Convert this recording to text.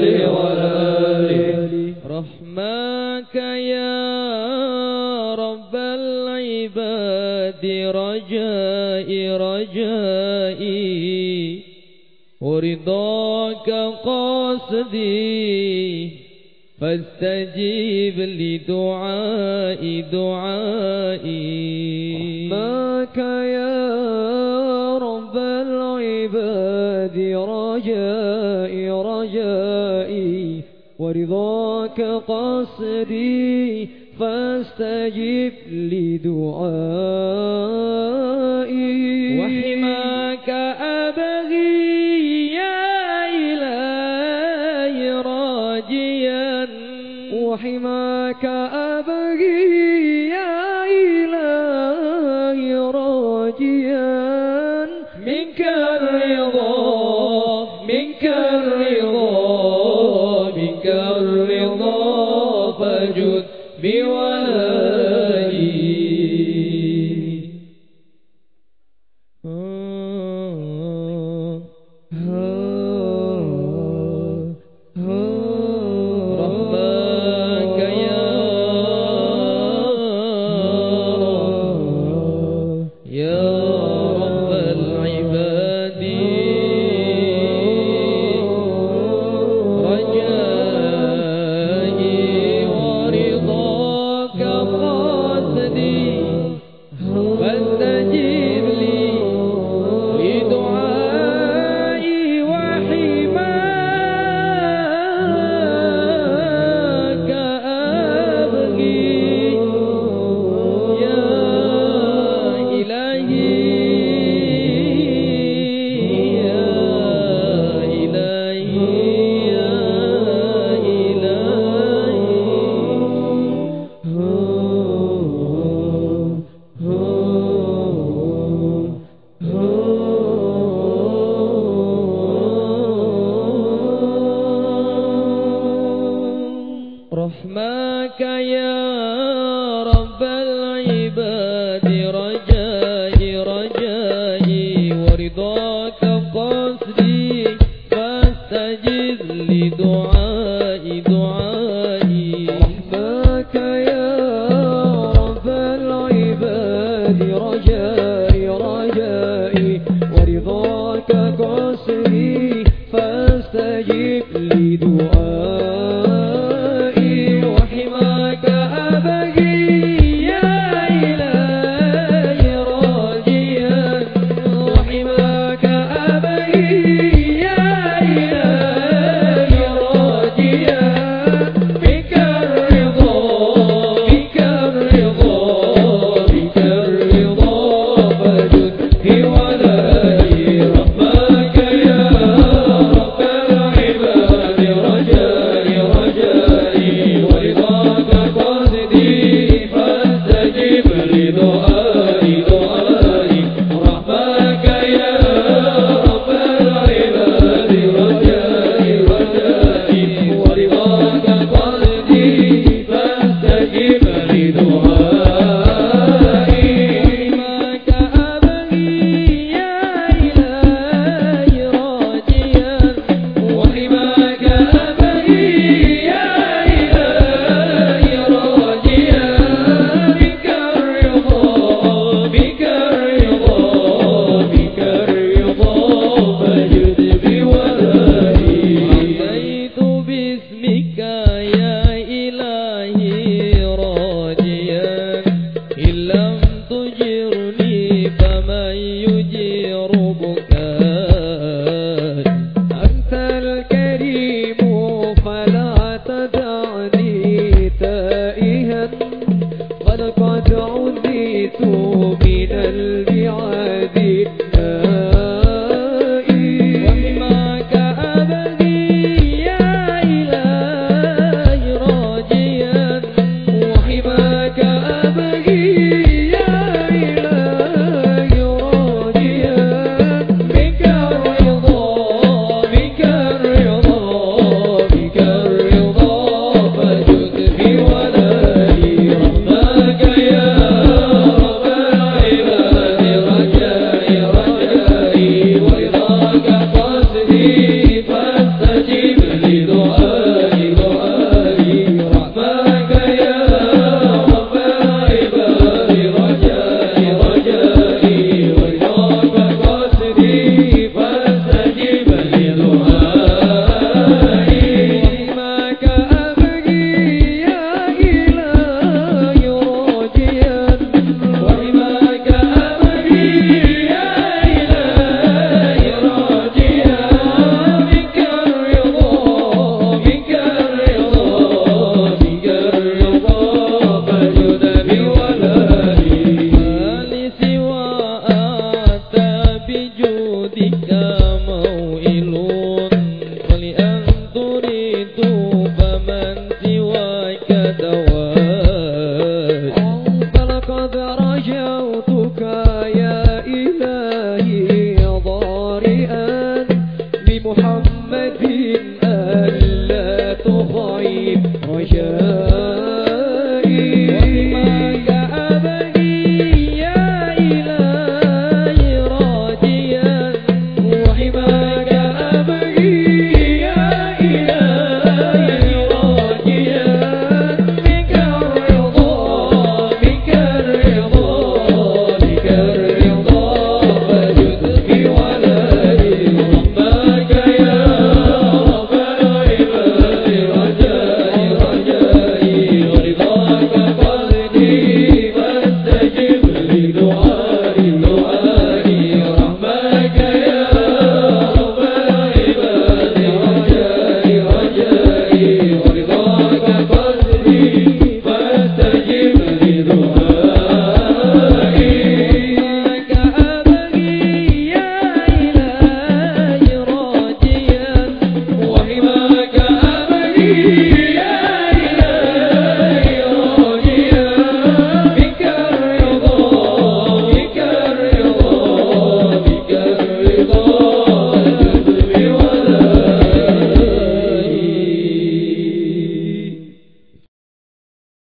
الجلال والآل رحمك يا رب العباد رجائي رجائي. ورضاك قصدي فاستجيب لدعائي دعائي. رحمك يا رب العباد ذي رجائي رجائي ورضاك قصدي فاستجب لدعائي. وحماك أبغي منك الرضا. الذي رجع see.